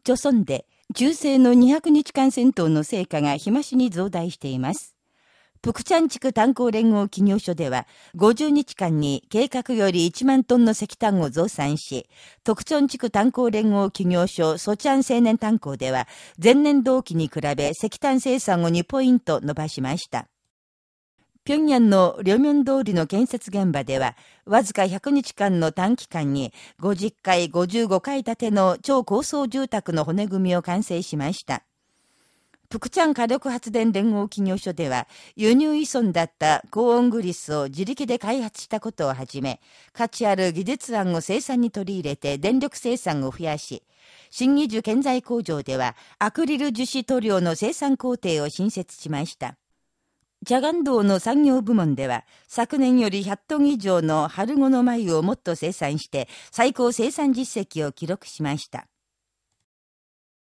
著村で中世の200日間戦闘の成果が日増しに増大しています。プクチャン地区炭鉱連合企業所では、50日間に計画より1万トンの石炭を増産し、特徴地区炭鉱連合企業所ソチャン青年炭鉱では、前年同期に比べ石炭生産を2ポイント伸ばしました。平壌の両面通りの建設現場では、わずか100日間の短期間に50階、55階建ての超高層住宅の骨組みを完成しました。プクチャン火力発電連合企業所では、輸入依存だった高温グリスを自力で開発したことをはじめ、価値ある技術案を生産に取り入れて電力生産を増やし、新技術建材工場では、アクリル樹脂塗料の生産工程を新設しました。ジャガン道の産業部門では、昨年より100トン以上の春後の繭をもっと生産して、最高生産実績を記録しました。